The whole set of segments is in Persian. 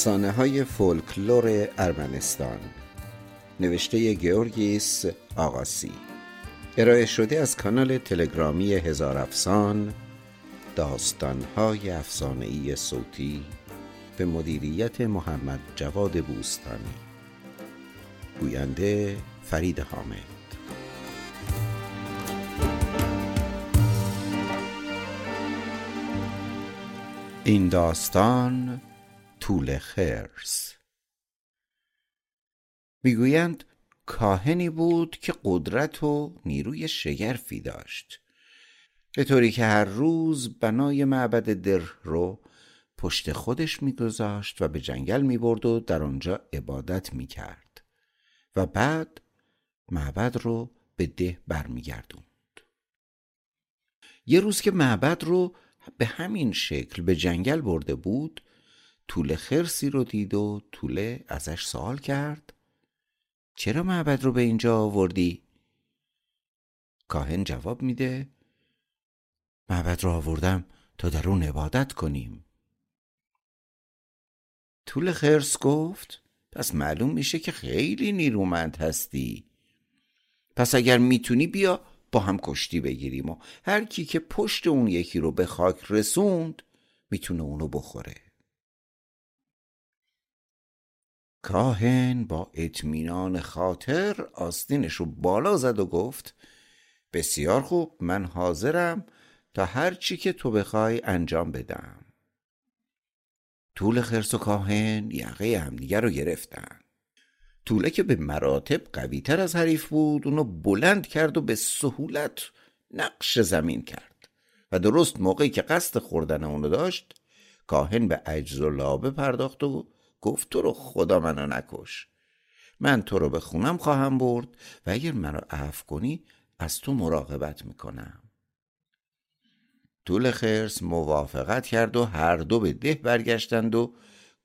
افسانه های فولکلور ارمنستان. نوشته گیورگیس آقاسی ارائه شده از کانال تلگرامی هزار افسان داستان های افسانه ای صوتی به مدیریت محمد جواد بوستانی. گوینده فرید حامد. این داستان طول خرس. می‌گویند کاهنی بود که قدرت و نیروی شگرفی داشت. به طوری که هر روز بنای معبد در رو پشت خودش میگذاشت و به جنگل می‌برد و در آنجا عبادت می‌کرد. و بعد معبد رو به ده برمیگردوند. یه روز که معبد رو به همین شکل به جنگل برده بود طول خرسی رو دید و طوله ازش سوال کرد. چرا معبد رو به اینجا آوردی؟ کاهن جواب میده معبد رو آوردم تا در اون عبادت کنیم. طول خرس گفت پس معلوم میشه که خیلی نیرومند هستی. پس اگر می‌تونی بیا با هم کشتی بگیریم و هر کی که پشت اون یکی رو به خاک رسوند می‌تونه اونو بخوره. کاهن با اطمینان خاطر آستینش رو بالا زد و گفت بسیار خوب من حاضرم تا هر چی که تو بخوای انجام بدم. طول خرس و کاهن یقه همدیگه رو گرفتن. طوله که به مراتب قویتر از حریف بود اونو بلند کرد و به سهولت نقش زمین کرد. و درست موقعی که قصد خوردن اونو داشت کاهن به عجز و لابه پرداخت و گفت تو رو خدا منو نکش. من تو رو به خونم خواهم برد و اگر منو عفو کنی از تو مراقبت می‌کنم. طول خرس موافقت کرد و هر دو به ده برگشتند و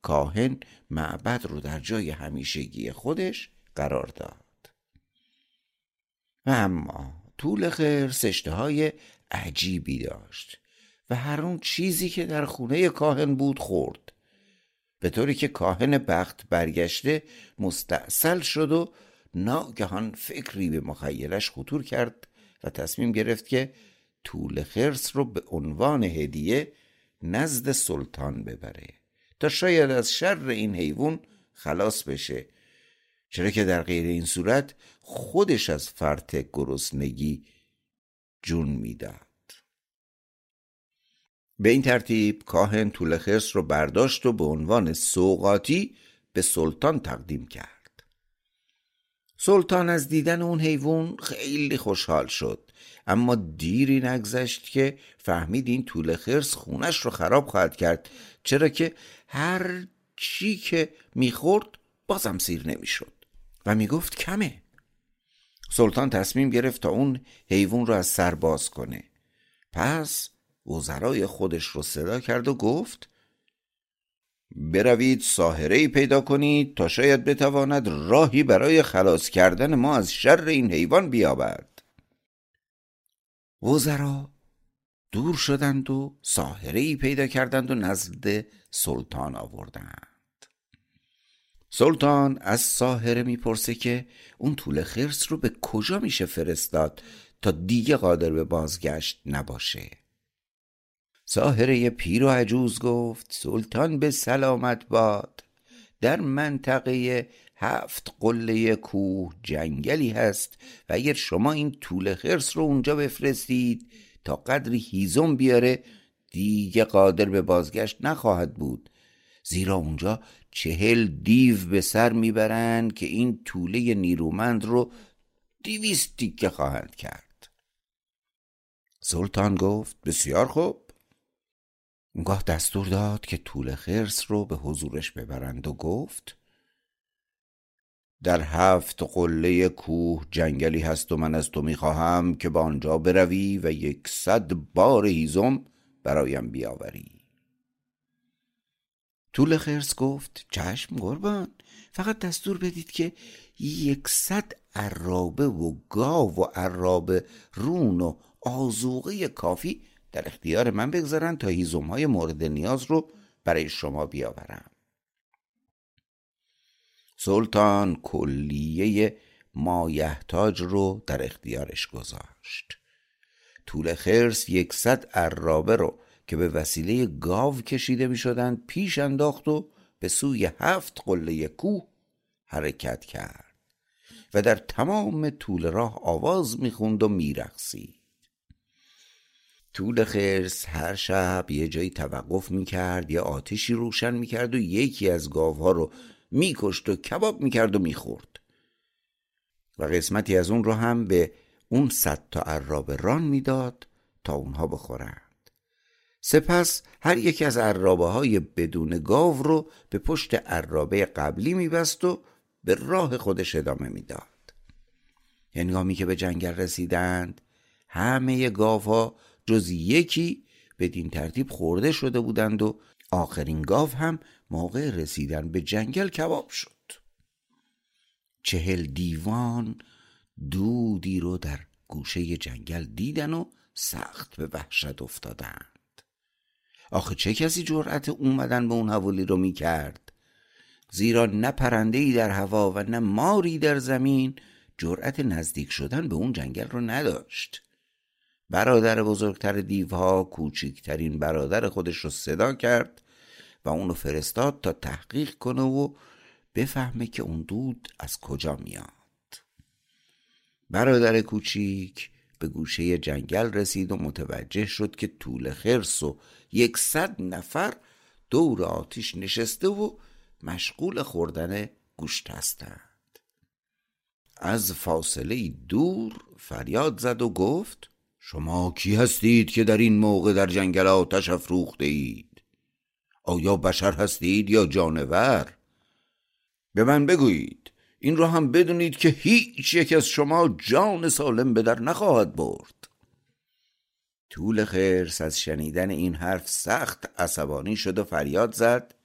کاهن معبد رو در جای همیشگی خودش قرار داد. و اما طول خرس اشتهای عجیبی داشت و هر اون چیزی که در خونه کاهن بود خورد. به طوری که کاهن بخت برگشته مستاصل شد و ناگهان فکری به مخیلش خطور کرد و تصمیم گرفت که طول خرس رو به عنوان هدیه نزد سلطان ببره تا شاید از شر این حیوان خلاص بشه. چرا که در غیر این صورت خودش از فرط گرسنگی جون می‌داد. به این ترتیب کاهن طول خرس رو برداشت و به عنوان سوقاتی به سلطان تقدیم کرد. سلطان از دیدن اون حیوان خیلی خوشحال شد اما دیری نگذشت که فهمید این طول خرس خونش رو خراب خواهد کرد چرا که هر چی که می‌خورد بازم سیر نمی‌شد و می‌گفت کمه. سلطان تصمیم گرفت تا اون حیوان رو از سر باز کنه. پس وزرای خودش رو صدا کرد و گفت بروید ساهره پیدا کنید تا شاید بتواند راهی برای خلاص کردن ما از شر این حیوان بیابد. وزرا دور شدند و ساهره پیدا کردند و نزد سلطان آوردند. سلطان از ساهره می‌پرسه که اون طول خرس رو به کجا میشه فرستاد تا دیگه قادر به بازگشت نباشه؟ ساهره پیر و عجوز گفت سلطان به سلامت باد. در منطقه هفت قله کوه جنگلی هست و اگر شما این طول خرس رو اونجا بفرستید تا قدری هیزم بیاره دیگه قادر به بازگشت نخواهد بود. زیرا اونجا چهل دیو به سر می‌برند که این طوله نیرومند رو دیویست تیکه خواهند کرد. سلطان گفت بسیار خوب. اونگاه دستور داد که طول خرس رو به حضورش ببرند و گفت در هفت قله کوه جنگلی هست و من از تو می‌خواهم که به آنجا بروی و یکصد بار هیزم برایم بیاوری. طول خرس گفت چشم قربان فقط دستور بدید که یکصد عرابه و گاو و عرابه رون و آزوقه کافی در اختیار من بگذارن تا هیزم های مورد نیاز رو برای شما بیاورم. سلطان کلیه مایحتاج رو در اختیارش گذاشت. طول خرس یکصد عرابه رو که به وسیله گاو کشیده می شدند پیش انداخت و به سوی هفت قله کوه حرکت کرد و در تمام طول راه آواز می‌خوند و میرقصید. طول خرس هر شب یه جایی توقف می‌کرد یا آتشی روشن می‌کرد و یکی از گاوها رو میکشت و کباب می‌کرد و می‌خورد. و قسمتی از اون رو هم به اون صد تا عراب ران می‌داد تا اونها بخورند. سپس هر یکی از عرابه های بدون گاو رو به پشت عرابه قبلی میبست و به راه خودش ادامه می‌داد. هنگامی که به جنگل رسیدند همه گاوها جز یکی بدین ترتیب خورده شده بودند و آخرین گاو هم موقع رسیدن به جنگل کباب شد. چهل دیوان دودی رو در گوشه جنگل دیدن و سخت به وحشت افتادند. آخه چه کسی جرأت اومدن به اون حوالی رو می‌کرد؟ زیرا نه پرنده ای در هوا و نه ماری در زمین جرأت نزدیک شدن به اون جنگل رو نداشت. برادر بزرگتر دیوها کوچکترین برادر خودش رو صدا کرد و اونو فرستاد تا تحقیق کنه و بفهمه که اون دود از کجا میاد. برادر کوچیک به گوشه جنگل رسید و متوجه شد که طول خرس و یکصد نفر دور آتیش نشسته و مشغول خوردن گوشت هستند. از فاصله دور فریاد زد و گفت شما کی هستید که در این موقع در جنگل آتش افروخته اید آیا بشر هستید یا جانور؟ به من بگویید این را هم بدونید که هیچ یک از شما جان سالم به در نخواهد برد. طول خرس از شنیدن این حرف سخت عصبانی شد و فریاد زد.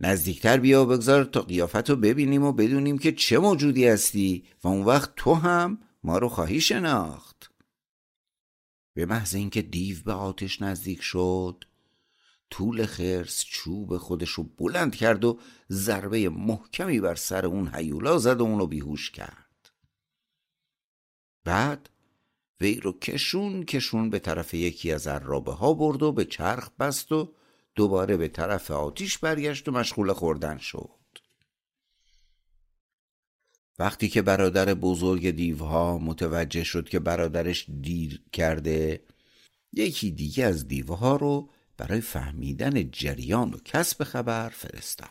نزدیکتر بیا بگذار تا قیافت رو ببینیم و بدونیم که چه موجودی هستی و اون وقت تو هم ما رو خواهی شناخت. به محض اینکه دیو به آتش نزدیک شد طول خرس چوب خودش رو بلند کرد و ضربه محکمی بر سر اون حیولا زد و اونو بیهوش کرد. بعد وی رو کشون کشون به طرف یکی از عرابه ها برد و به چرخ بست و دوباره به طرف آتیش برگشت و مشغول خوردن شد. وقتی که برادر بزرگ دیوها متوجه شد که برادرش دیر کرده یکی دیگه از دیوها رو برای فهمیدن جریان و کسب خبر فرستاد.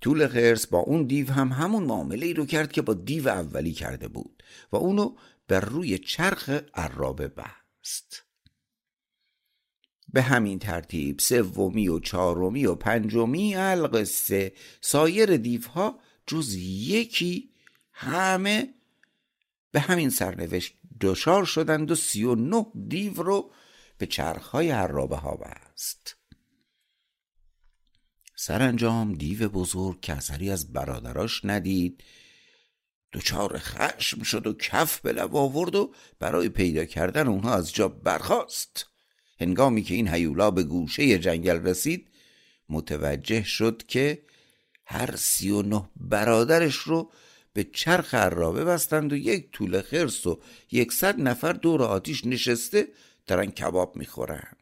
طول خرس با اون دیو هم همون معامله ای رو کرد که با دیو اولی کرده بود و اونو بر روی چرخ عرابه بست. به همین ترتیب سومی و چهارمی و پنجمی القصه سایر دیوها جز یکی همه به همین سرنوشت دچار شدند و سی و نه دیو رو به چرخهای عرابه ها بست. سرانجام دیو بزرگ که اثری از برادراش ندید دچار خشم شد و کف به لب آورد و برای پیدا کردن اونها از جا برخاست. هنگامی که این هیولا به گوشه جنگل رسید متوجه شد که هر سی و نه برادرش رو به چرخ عرابه بستند و یک طول خرس و یکصد نفر دور آتیش نشسته دارن کباب می‌خورن.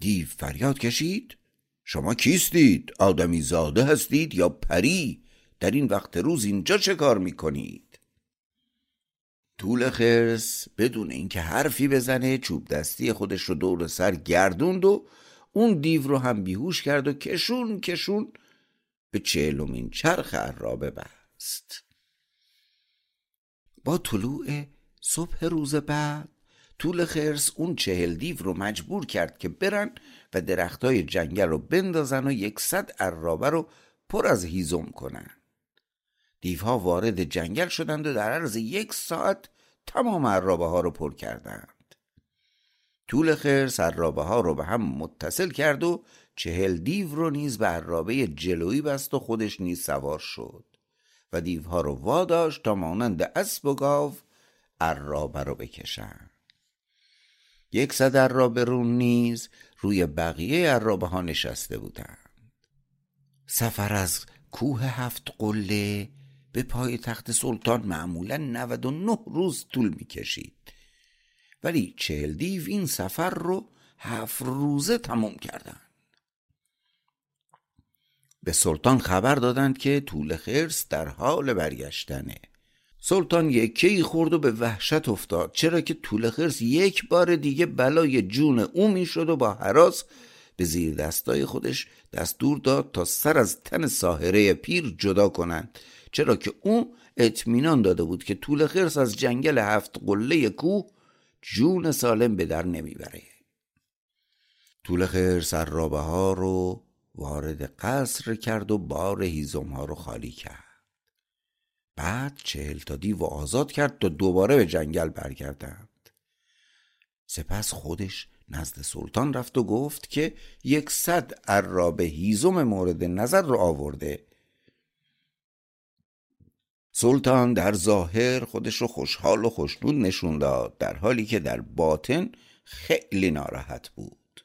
دیو فریاد کشید. شما کیستید؟ آدمی زاده هستید یا پری؟ در این وقت روز اینجا چه کار می‌کنید؟ طول خرس بدون اینکه حرفی بزنه چوب دستی خودش رو دور سر گردوند و اون دیو رو هم بیهوش کرد و کشون کشون به چهلمین چرخ عرابه بست. با طلوع صبح روز بعد طول خرس اون چهل دیو رو مجبور کرد که برن و درختای جنگل رو بندازن و یکصد عرابه رو پر از هیزم کنن. دیوها وارد جنگل شدند و در عرض یک ساعت تمام عرابه ها رو پر کردند طول خرس عرابه ها رو به هم متصل کرد و چهل دیو رو نیز به عرابه جلویی بست و خودش نیز سوار شد و دیوها رو واداشت تا مانند اسب و گاو عرابه رو بکشند. یک صد را نیز روی بقیه عرابه ها نشسته بودند. سفر از کوه هفت قله به پای تخت سلطان معمولا 99 روز طول می‌کشید. ولی چهل دیو این سفر رو هفت روزه تمام کردن. به سلطان خبر دادند که طول خرس در حال برگشتنه. سلطان یکی خورد و به وحشت افتاد چرا که طول خرس یک بار دیگه بلای جون او می‌شد و با حراس به زیر دستای خودش دستور داد تا سر از تن ساهره پیر جدا کنند. چرا که او اطمینان داده بود که طول خرس از جنگل هفت قله کوه جون سالم به در نمی‌بره. طول خرس رابه ها رو وارد قصر کرد و بار هیزم ها رو خالی کرد. بعد چهل تا دیو آزاد کرد تا دوباره به جنگل برگردند. سپس خودش نزد سلطان رفت و گفت که یکصد عراب هیزم مورد نظر رو آورده سلطان در ظاهر خودش رو خوشحال و خوشنود نشون داد در حالی که در باطن خیلی ناراحت بود.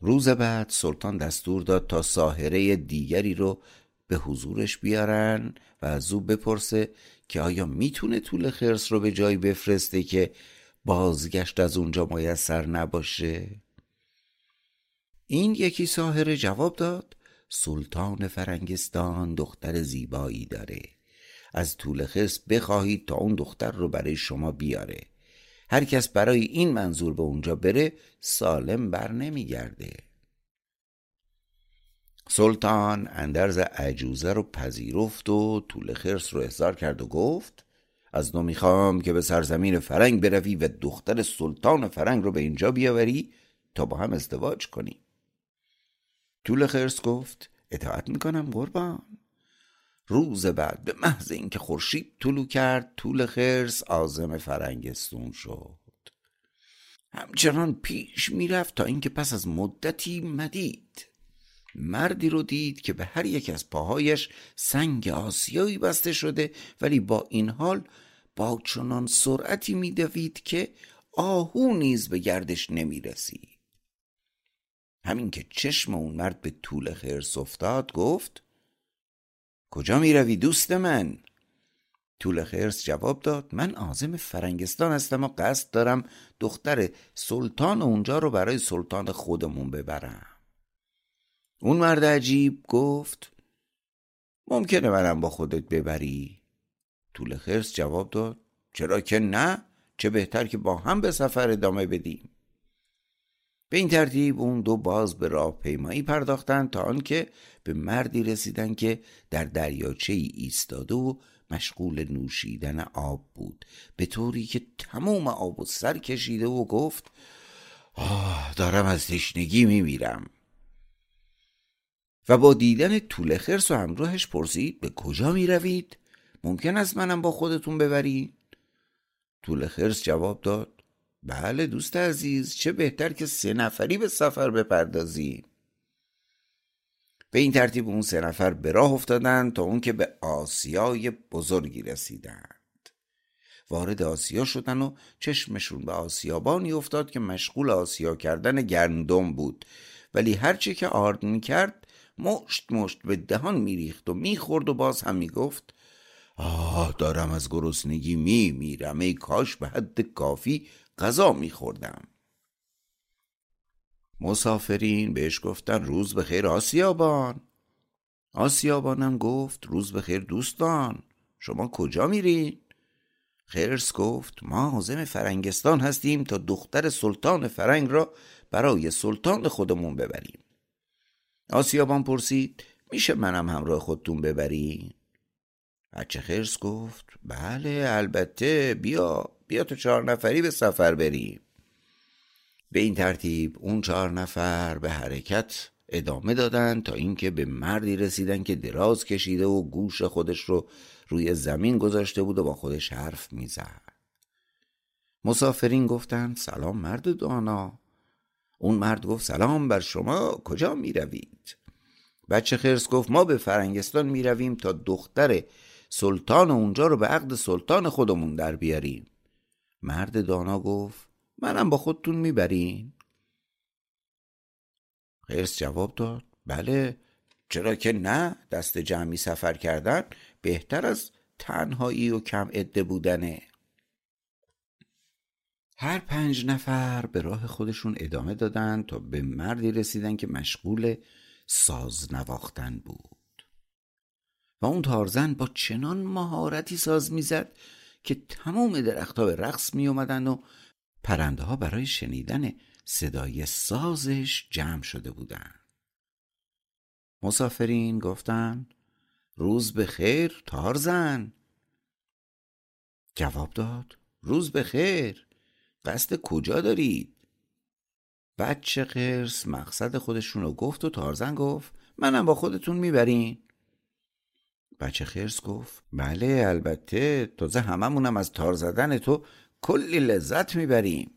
روز بعد سلطان دستور داد تا ساهره دیگری رو به حضورش بیارن و از او بپرسه که آیا می‌تونه طول خرس رو به جایی بفرسته که بازگشت از اونجا میسر نباشه؟ این یکی ساهره جواب داد سلطان فرنگستان دختر زیبایی داره. از طول خرس بخواهید تا اون دختر رو برای شما بیاره. هر کس برای این منظور به اونجا بره سالم بر نمیگرده. سلطان اندرز عجوزه رو پذیرفت و طول خرس رو احضار کرد و گفت از نو می‌خوام که به سرزمین فرنگ بروی و دختر سلطان فرنگ رو به اینجا بیاوری تا با هم ازدواج کنی طول خرس گفت اطاعت می‌کنم قربان. روز بعد به محض اینکه خورشید طلو کرد طول خرس آزم فرنگستون شد. همچنان پیش می‌رفت تا اینکه پس از مدتی مدید. مردی رو دید که به هر یک از پاهایش سنگ آسیایی بسته شده ولی با این حال با چنان سرعتی میدوید که آهو نیز به گردش نمی‌رسید. همین که چشم اون مرد به طول خرس افتاد گفت کجا می روی دوست من؟ طول خرس جواب داد من آزم فرنگستان هستم و قصد دارم دختر سلطان اونجا رو برای سلطان خودمون ببرم. اون مرد عجیب گفت ممکنه منم با خودت ببری؟ طول خرس جواب داد چرا که نه؟ چه بهتر که با هم به سفر ادامه بدیم. به این ترتیب اون دو باز به راه پیمایی پرداختند تا آنکه به مردی رسیدن که در دریاچه ای ایستاده و مشغول نوشیدن آب بود به طوری که تمام آب و سر کشیده و گفت آه دارم از تشنگی میمیرم و با دیدن طول خرس و همراهش پرسید به کجا می روید؟ ممکن است منم با خودتون ببرید؟ طول خرس جواب داد بله دوست عزیز چه بهتر که سه نفری به سفر بپردازیم. به این ترتیب اون سه نفر به راه افتادند تا اون که به آسیای بزرگی رسیدند. وارد آسیا شدن و چشمشون به آسیابانی افتاد که مشغول آسیا کردن گندم بود. ولی هرچی که آرد می‌کرد مشت مشت به دهان میریخت و می‌خورد و باز هم می‌گفت آه دارم از گرسنگی می میرم. ای کاش به حد کافی غذا میخوردم مسافرین بهش گفتن روز بخیر آسیابان آسیابانم گفت روز بخیر دوستان شما کجا میرین؟ خرس گفت ما حازم فرنگستان هستیم تا دختر سلطان فرنگ را برای سلطان خودمون ببریم آسیابان پرسید میشه منم همراه خودتون ببرین؟ بچه خرس گفت بله البته بیا بیا تو چهار نفری به سفر بریم. به این ترتیب اون چهار نفر به حرکت ادامه دادن تا اینکه به مردی رسیدن که دراز کشیده و گوش خودش رو روی زمین گذاشته بود و با خودش حرف می‌زد. مسافرین گفتند سلام مرد دانا. اون مرد گفت سلام بر شما کجا می روید؟ بچه خرس گفت ما به فرنگستان می رویم تا دختر سلطان اونجا رو به عقد سلطان خودمون در بیاریم. مرد دانا گفت منم با خودتون می‌برین؟ خرس جواب داد بله چرا که نه دست جمعی سفر کردن بهتر از تنهایی و کم عده بودنه هر پنج نفر به راه خودشون ادامه دادن تا به مردی رسیدن که مشغول ساز نواختن بود و اون تارزن با چنان مهارتی ساز می‌زد که تمام درختها به رقص می اومدن و پرنده ها برای شنیدن صدای سازش جمع شده بودند. مسافرین گفتن روز به خیر تارزن جواب داد روز به خیر قصد کجا دارید؟ بچه خرس مقصد خودشون رو گفت و تارزن گفت منم با خودتون می‌برین. بچه خرس گفت بله البته تازه هممونم از تار زدن تو کلی لذت می‌بریم.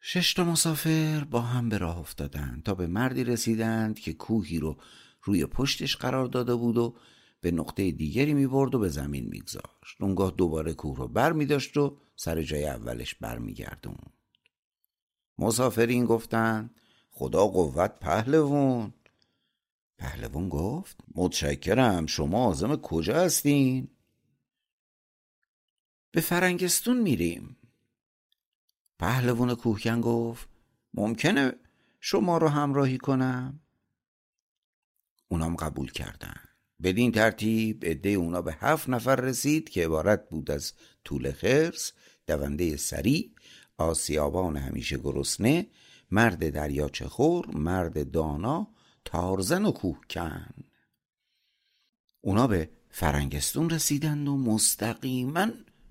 شش تا مسافر با هم به راه افتادند تا به مردی رسیدند که کوهی رو روی پشتش قرار داده بود و به نقطه دیگری می برد و به زمین میگذاشت. اونگاه دوباره کوه رو بر می داشت و سر جای اولش بر می گردون. مسافرین گفتند خدا قوت پهلوون پهلوان گفت متشکرم شما آزم کجا هستین؟ به فرنگستون میریم. پهلوان کوهکن گفت ممکنه شما رو همراهی کنم؟ اونام قبول کردن. بدین ترتیب عده اونا به هفت نفر رسید که عبارت بود از طول خرس دونده سری آسیابان همیشه گرسنه مرد دریاچه خور مرد دانا تارزن و کوهکن. اونا به فرنگستون رسیدند و مستقیما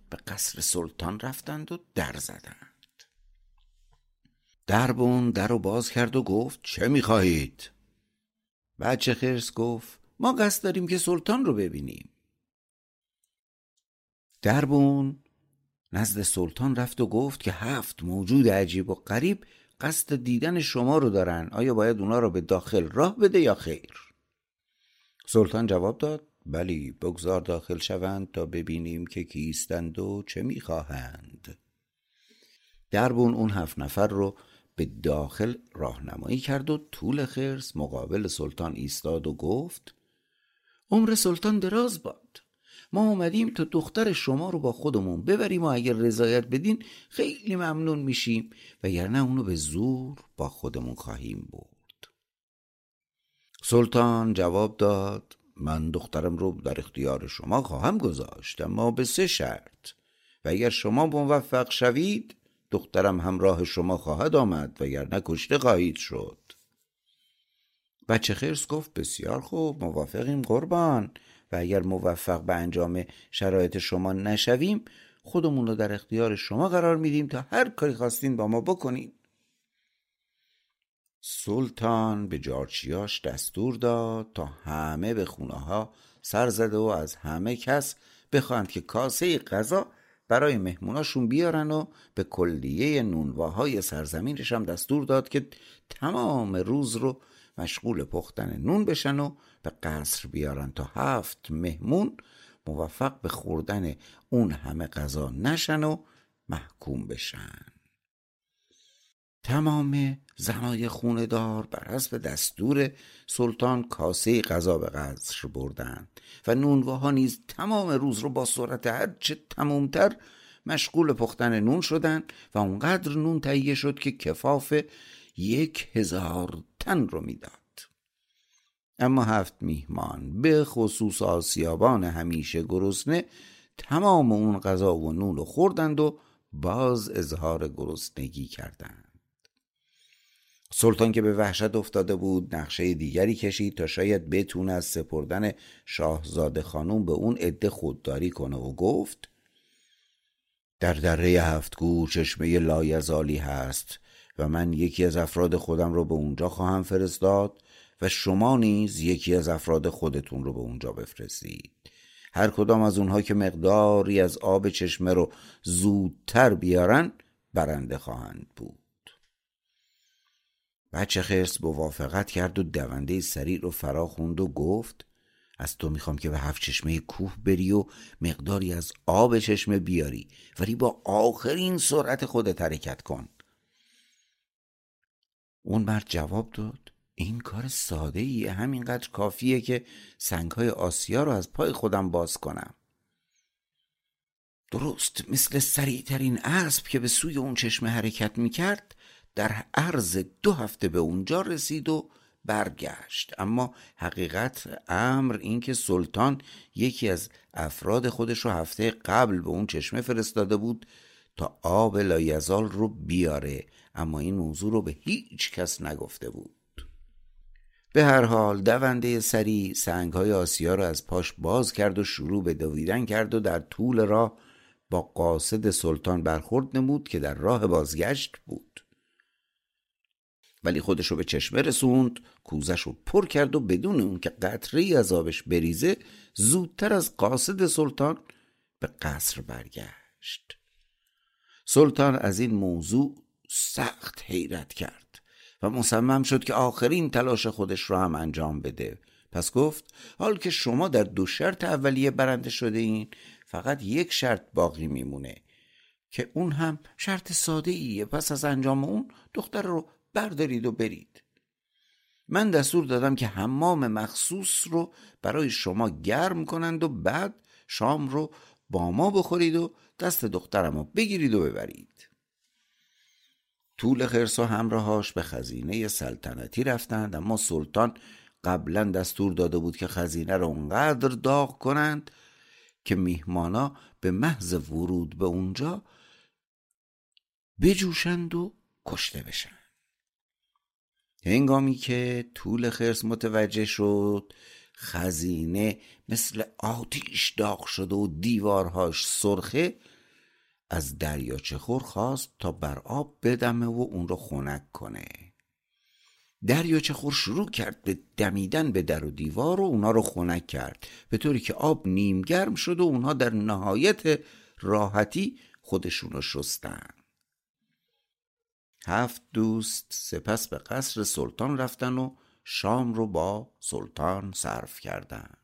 به قصر سلطان رفتند و در زدند. دربون در رو باز کرد و گفت چه می‌خواهید؟ بچه خرس گفت ما قصد داریم که سلطان رو ببینیم. دربون نزد سلطان رفت و گفت که هفت موجود عجیب و غریب قصد دیدن شما رو دارن. آیا باید اونا رو به داخل راه بده یا خیر؟ سلطان جواب داد بلی بگذار داخل شوند تا ببینیم که کیستند و چه می‌خواهند. دربون اون هفت نفر رو به داخل راهنمایی کرد و طول خرس مقابل سلطان ایستاد و گفت عمر سلطان دراز باد. ما اومدیم تا دختر شما رو با خودمون ببریم و اگر رضایت بدین خیلی ممنون میشیم. و نه اونو به زور با خودمون خواهیم برد. سلطان جواب داد من دخترم رو در اختیار شما خواهم گذاشت اما به سه شرط. و اگر شما موفق شوید دخترم همراه شما خواهد آمد و اگر کشته خواهید شد. بچه خرس گفت بسیار خوب موافقیم قربان. و اگر موفق به انجام شرایط شما نشویم خودمون رو در اختیار شما قرار میدیم تا هر کاری خواستین با ما بکنین. سلطان به جارچیاش دستور داد تا همه به خونه ها سر زده و از همه کس بخواند که کاسه غذا برای مهموناشون بیارن و به کلیه نونواهای سرزمینش هم دستور داد که تمام روز رو مشغول پختن نون بشن و به قصر بیارن تا هفت مهمون موفق به خوردن اون همه غذا نشن و محکوم بشن. تمام زنای خونه دار بر حسب دستور سلطان کاسه غذا به قصر بردند و نونواها نیز تمام روز رو با سرعت هرچه تمومتر مشغول پختن نون شدند و اونقدر نون تهیه شد که کفاف یک هزار تن رو می‌داد. اما هفت میهمان به خصوص آسیابان همیشه گرسنه تمام اون غذا و نون رو خوردند و باز اظهار گرسنگی کردند. سلطان که به وحشت افتاده بود نقشه دیگری کشید تا شاید بتونه از سپردن شاهزاده خانوم به اون عده خودداری کنه و گفت در دره هفتگو چشمه لایزالی هست و من یکی از افراد خودم رو به اونجا خواهم فرستاد. و شما نیز یکی از افراد خودتون رو به اونجا بفرستید. هر کدام از اونها که مقداری از آب چشمه رو زودتر بیارن برنده خواهند بود. بچه خرس موافقت کرد و دونده سریع رو فرا خوند و گفت از تو می‌خوام که به هفت چشمه کوه بری و مقداری از آب چشمه بیاری ولی با آخرین سرعت خودت حرکت کن. اون مرد جواب داد این کار ساده ایه همینقدر کافیه که سنگ های آسیا رو از پای خودم باز کنم. درست مثل سریعترین اسب که به سوی اون چشمه حرکت می‌کرد در عرض دو هفته به اونجا رسید و برگشت. اما حقیقت امر این که سلطان یکی از افراد خودش رو هفته قبل به اون چشمه فرستاده بود تا آب لایزال رو بیاره. اما این موضوع رو به هیچ کس نگفته بود. به هر حال دونده سری سنگ های آسیا را از پاش باز کرد و شروع به دویدن کرد و در طول راه با قاصد سلطان برخورد نمود که در راه بازگشت بود. ولی خودش رو به چشمه رسوند کوزش رو پر کرد و بدون اون که قطره از آبش بریزه زودتر از قاصد سلطان به قصر برگشت. سلطان از این موضوع سخت حیرت کرد. و مصمم شد که آخرین تلاش خودش را هم انجام بده. پس گفت حال که شما در دو شرط اولیه برنده شده این فقط یک شرط باقی میمونه. که اون هم شرط ساده ایه پس از انجام اون دختر رو بردارید و برید. من دستور دادم که حمام مخصوص رو برای شما گرم کنند و بعد شام رو با ما بخورید و دست دخترم رو بگیرید و ببرید. طول خرس و همراهاش به خزینه سلطنتی رفتند اما سلطان قبلا دستور داده بود که خزینه رو اونقدر داغ کنند که میهمانا به محض ورود به اونجا بجوشند و کشته بشن. هنگامی که طول خرس متوجه شد خزینه مثل آتیش داغ شده و دیوارهاش سرخه از دریاچه خور خواست تا بر آب بدمه و اون رو خنک کنه. دریاچه خور شروع کرد به دمیدن به در و دیوار و اونا رو خنک کرد. به طوری که آب نیم گرم شد و اونها در نهایت راحتی خودشون رو شستن. هفت دوست سپس به قصر سلطان رفتن و شام رو با سلطان صرف کردند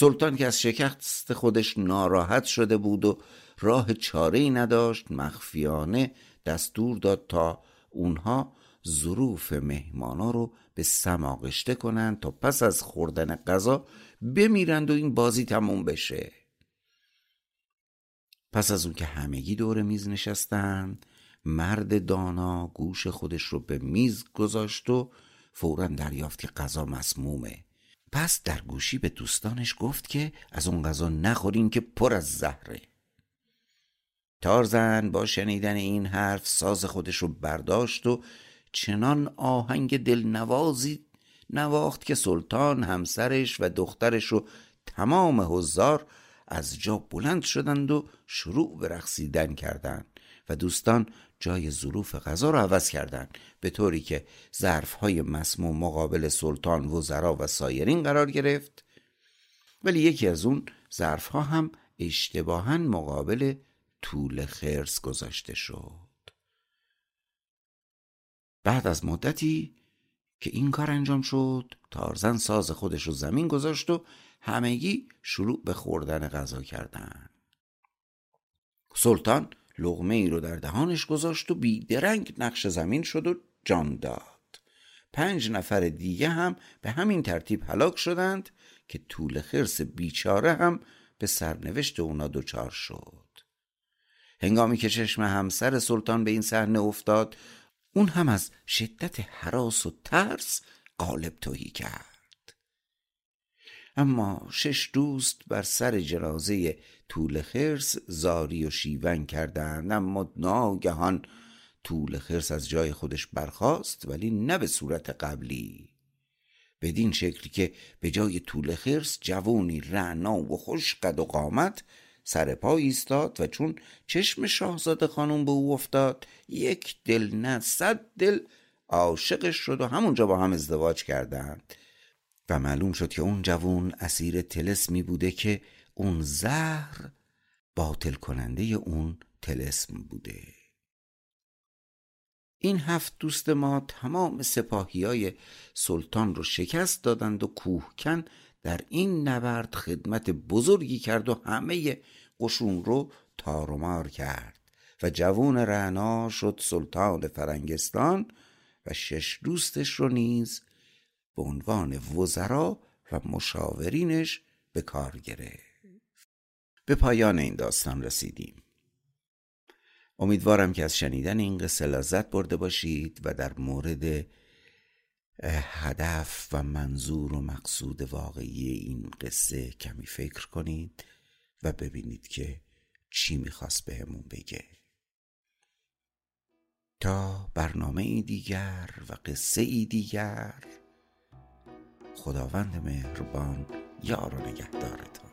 سلطان که از شکست خودش ناراحت شده بود و راه چاره ای نداشت مخفیانه دستور داد تا اونها ظروف مهمانا رو به سم آغشته کنند تا پس از خوردن غذا بمیرند و این بازی تموم بشه. پس از اون که همگی دور میز نشستند مرد دانا گوش خودش رو به میز گذاشت و فورا دریافت که غذا مسمومه. پس در گوشی به دوستانش گفت که از اون غذا نخورین که پر از زهره. تارزن با شنیدن این حرف ساز خودش رو برداشت و چنان آهنگ دلنوازی نواخت که سلطان همسرش و دخترش و تمام حضار از جا بلند شدند و شروع به رقصیدن کردند و دوستان جای ظروف غذا را عوض کردند به طوری که ظرف های مسموم مقابل سلطان وزرا و سایرین قرار گرفت. ولی یکی از اون ظرف ها هم اشتباها مقابل طول خرس گذاشته شد. بعد از مدتی که این کار انجام شد تارزن ساز خودش رو زمین گذاشت و همگی شروع به خوردن غذا کردن سلطان لغمه ای رو در دهانش گذاشت و بیدرنگ نقش زمین شد و جان داد. پنج نفر دیگه هم به همین ترتیب هلاک شدند که طول خرس بیچاره هم به سرنوشت اونا دچار شد. هنگامی که چشم همسر سلطان به این صحنه افتاد اون هم از شدت حراس و ترس قالب توهی کرد. اما شش دوست بر سر جنازه طول خرس زاری و شیون کردند اما ناگهان طول خرس از جای خودش برخاست ولی نه به صورت قبلی. بدین شکل که به جای طول خرس جوانی رعنا و خوش قد و قامت سر پا ایستاد و چون چشم شاهزاده خانم به او افتاد یک دل نه صد دل عاشقش شد و همونجا با هم ازدواج کردند. و معلوم شد که اون جوون اسیر تلسمی بوده که اون زهر باطل کننده اون تلسم بوده. این هفت دوست ما تمام سپاهی های سلطان رو شکست دادند و کوهکن در این نبرد خدمت بزرگی کرد و همه قشون رو تارومار کرد و جوون رعنا شد سلطان فرنگستان و شش دوستش رو نیز به عنوان وزرا و مشاورینش به کار گرفت. به پایان این داستان رسیدیم. امیدوارم که از شنیدن این قصه لذت برده باشید و در مورد هدف و منظور و مقصود واقعی این قصه کمی فکر کنید و ببینید که چی می‌خواست بهمون بگه. تا برنامه ای دیگر و قصه ای دیگر خداوند مهربان یار و نگهدارتان.